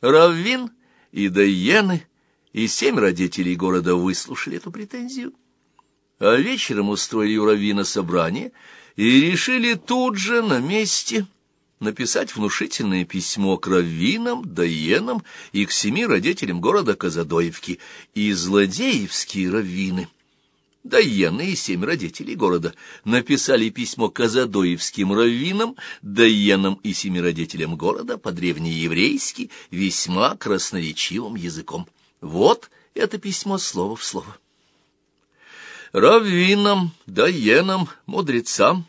Раввин и Дайены и семь родителей города выслушали эту претензию, а вечером устроили у Раввина собрание и решили тут же на месте написать внушительное письмо к раввинам, даенам и к семи родителям города Казадоевки, и злодеевские раввины. Даены и семь родителей города написали письмо казадоевским раввинам, даенам и семи родителям города по-древнееврейски весьма красноречивым языком. Вот это письмо слово в слово. Раввинам, даенам, мудрецам,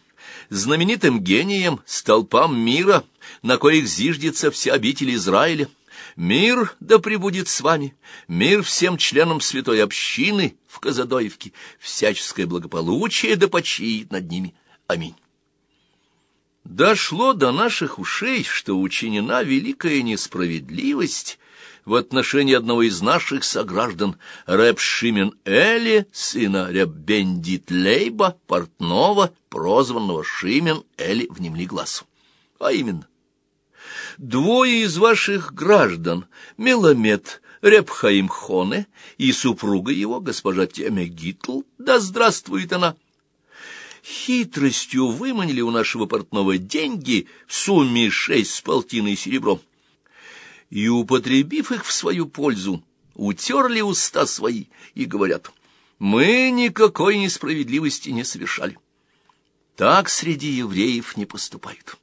знаменитым гением, столпам мира, на коих зиждется вся обитель Израиля. Мир да пребудет с вами, мир всем членам святой общины в Казадоевке, всяческое благополучие да почиет над ними. Аминь. Дошло до наших ушей, что учинена великая несправедливость в отношении одного из наших сограждан, Рэб Шимен Эли, сына Ряббендит Лейба, портного, прозванного Шимен Эли в глазу. А именно, двое из ваших граждан, Меламед, Рябхаим Хоне и супруга его, госпожа Теме Гитл, да здравствует она, хитростью выманили у нашего портного деньги в сумме шесть с полтиной серебром и, употребив их в свою пользу, утерли уста свои и говорят, «Мы никакой несправедливости не совершали». Так среди евреев не поступают.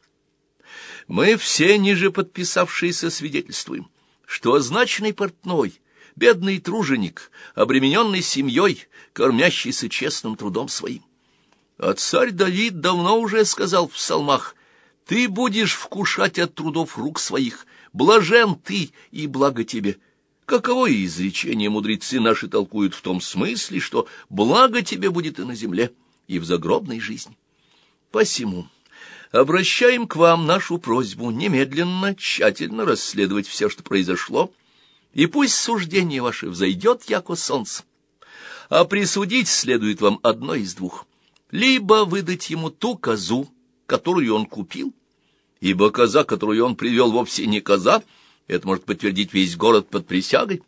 Мы все ниже подписавшиеся свидетельствуем, что означенный портной, бедный труженик, обремененный семьей, кормящийся честным трудом своим. А царь Давид давно уже сказал в псалмах, «Ты будешь вкушать от трудов рук своих, блажен ты и благо тебе. Каково изречение мудрецы наши толкуют в том смысле, что благо тебе будет и на земле, и в загробной жизни. Посему обращаем к вам нашу просьбу немедленно, тщательно расследовать все, что произошло, и пусть суждение ваше взойдет, яко солнце. А присудить следует вам одно из двух. Либо выдать ему ту козу, которую он купил, ибо коза, которую он привел, вовсе не коза, это может подтвердить весь город под присягой.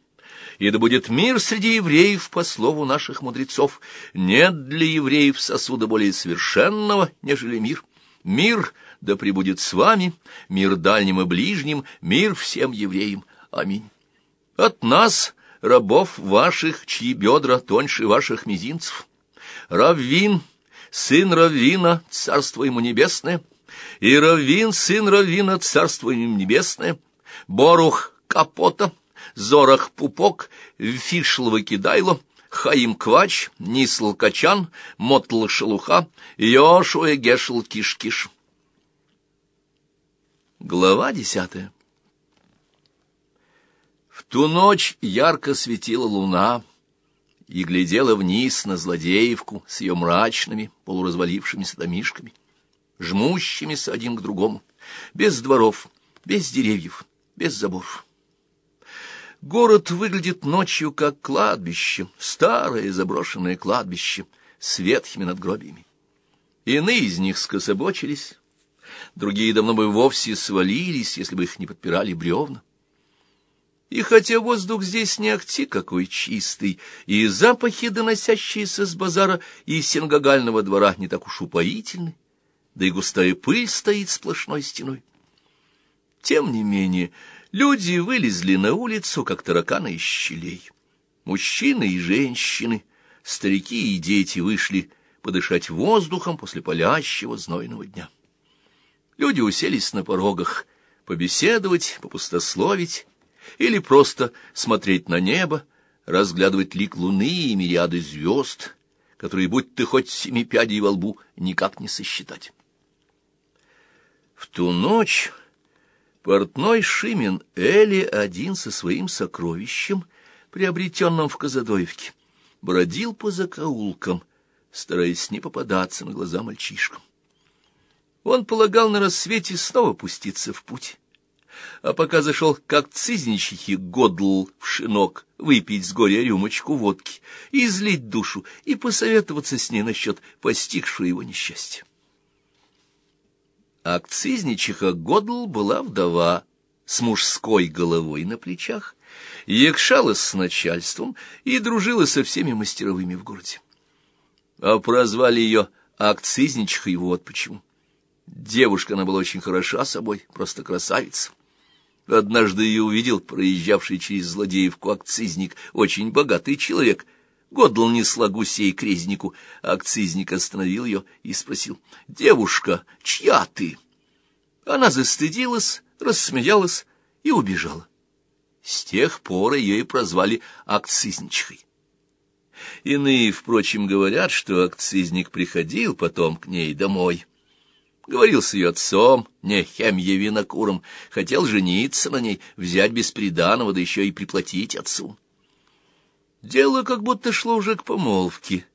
И да будет мир среди евреев, по слову наших мудрецов. Нет для евреев сосуда более совершенного, нежели мир. Мир да пребудет с вами, мир дальним и ближним, мир всем евреям. Аминь. От нас, рабов ваших, чьи бедра тоньше ваших мизинцев. Раввин, сын Раввина, царство ему небесное — и Равин, сын Равина, царство им небесное, Борух Капота, Зорах Пупок, Фишлова Кидайло, Хаим Квач, Нисл Качан, Мотл Шелуха, Йошуэ Гешел Киш-Киш. Глава десятая В ту ночь ярко светила луна и глядела вниз на злодеевку с ее мрачными, полуразвалившимися домишками жмущимися один к другому, без дворов, без деревьев, без заборов. Город выглядит ночью как кладбище, старое заброшенное кладбище с ветхими надгробиями. Иные из них скособочились, другие давно бы вовсе свалились, если бы их не подпирали бревна. И хотя воздух здесь не ахти какой чистый, и запахи, доносящиеся с базара и сингагального двора, не так уж упоительны, да и густая пыль стоит сплошной стеной. Тем не менее, люди вылезли на улицу, как тараканы из щелей. Мужчины и женщины, старики и дети вышли подышать воздухом после палящего знойного дня. Люди уселись на порогах, побеседовать, попустословить или просто смотреть на небо, разглядывать лик луны и мириады звезд, которые, будь ты хоть семи пядей во лбу, никак не сосчитать. В ту ночь портной Шимен Эли один со своим сокровищем, приобретенным в Казадоевке, бродил по закоулкам, стараясь не попадаться на глаза мальчишкам. Он полагал на рассвете снова пуститься в путь. А пока зашел как цизничихи Годл в шинок выпить с горя рюмочку водки, излить душу и посоветоваться с ней насчет постигшего его несчастья. Акцизничиха Годл была вдова, с мужской головой на плечах, якшалась с начальством и дружила со всеми мастеровыми в городе. А прозвали ее акцизничкой вот почему. Девушка она была очень хороша собой, просто красавица. Однажды ее увидел проезжавший через злодеевку акцизник, очень богатый человек. Годл несла гусей к резнику, а акцизник остановил ее и спросил, «Девушка, чья ты?» Она застыдилась, рассмеялась и убежала. С тех пор ее и прозвали акцизничкой. Иные, впрочем, говорят, что акцизник приходил потом к ней домой. Говорил с ее отцом, не Хемье винокуром, хотел жениться на ней, взять без приданого, да еще и приплатить отцу. Дело как будто шло уже к помолвке,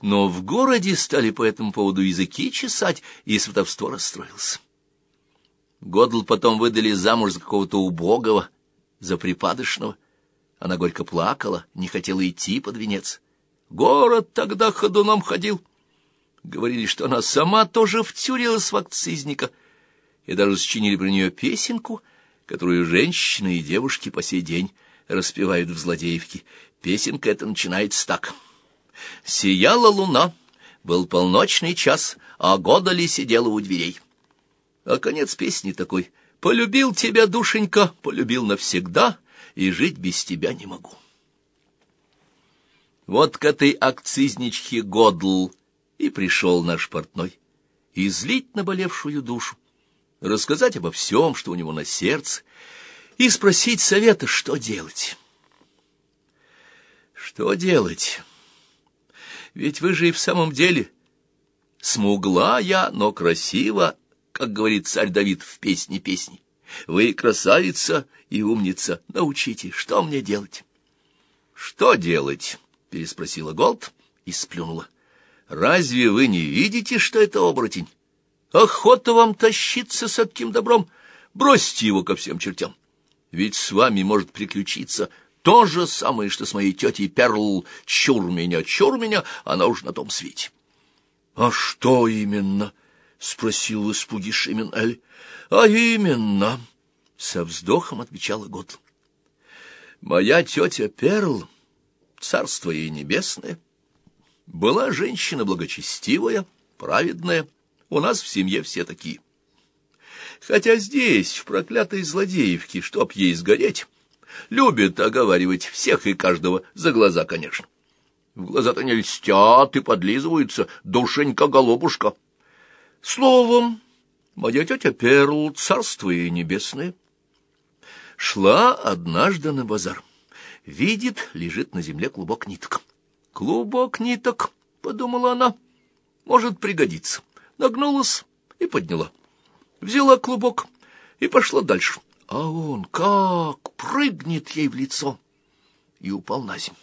но в городе стали по этому поводу языки чесать, и сватовство расстроился. Годл потом выдали замуж за какого-то убогого, за припадочного. Она горько плакала, не хотела идти под венец. Город тогда ходуном ходил. Говорили, что она сама тоже втюрилась в акцизника, и даже сочинили про нее песенку, которую женщины и девушки по сей день распевают в Злодеевке. Песенка эта начинается так. «Сияла луна, был полночный час, а года ли сидела у дверей». А конец песни такой — Полюбил тебя, душенька, полюбил навсегда, и жить без тебя не могу. Вот к этой акцизничке Годл и пришел наш портной. Излить наболевшую душу, рассказать обо всем, что у него на сердце, и спросить совета, что делать. Что делать? Ведь вы же и в самом деле смуглая, но красиво как говорит царь Давид в песне песни. Вы красавица и умница, научите, что мне делать? — Что делать? — переспросила Голд и сплюнула. — Разве вы не видите, что это оборотень? Охота вам тащиться с таким добром. Бросьте его ко всем чертям. Ведь с вами может приключиться то же самое, что с моей тетей Перл. Чур меня, чур меня, она уж на том свете. — А что именно? —— спросил в испуге Шимен-Эль. — А именно, — со вздохом отвечала Готл. — Моя тетя Перл, царство ей небесное, была женщина благочестивая, праведная. У нас в семье все такие. Хотя здесь, в проклятой злодеевке, чтоб ей сгореть, любят оговаривать всех и каждого за глаза, конечно. В глаза-то не льстят и подлизываются, душенька-голубушка. Словом, моя тетя Перл, царство ей небесное, шла однажды на базар. Видит, лежит на земле клубок ниток. «Клубок ниток», — подумала она, — «может пригодиться». Нагнулась и подняла. Взяла клубок и пошла дальше. А он как прыгнет ей в лицо и упал на землю.